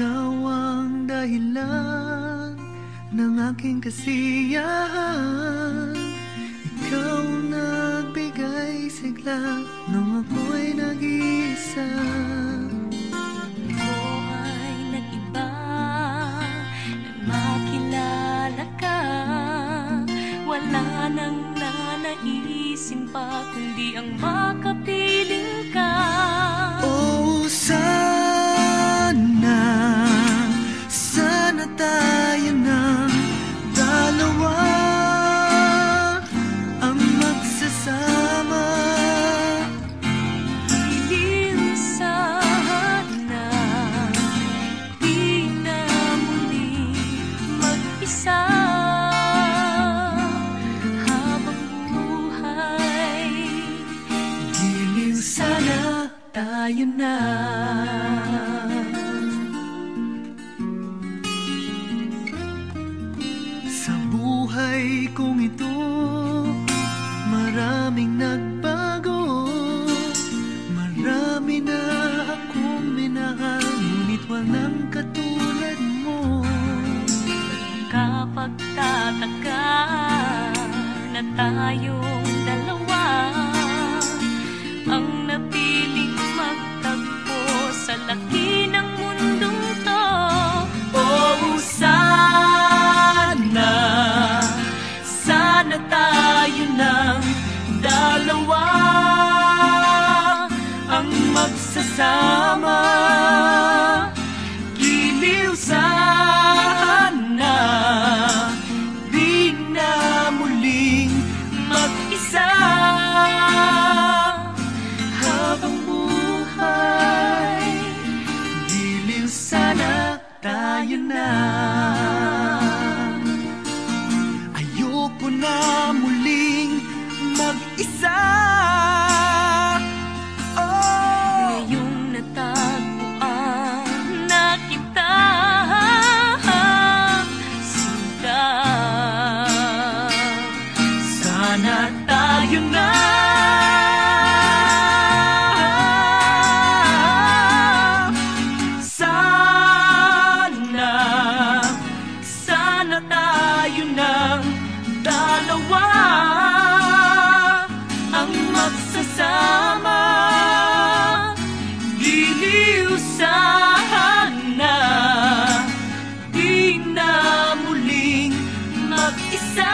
Ikaw ang dahilan ng aking kasiyahan. Ikaw nagbigay sigla nung ako'y nag-iisa. Ako ay nag-iba Nang makilala ka. Wala nang nanaisin pa Kundi ang makapiling tayo na. Sa buhay kong ito Maraming nagbago. Marami na akong minahal Ngunit walang katulad mo. Kapag tataka na tayong summer. sana tayo na. Sana, sana tayo na dalawa Ang magsasama. Diliw sana Di mag-isa.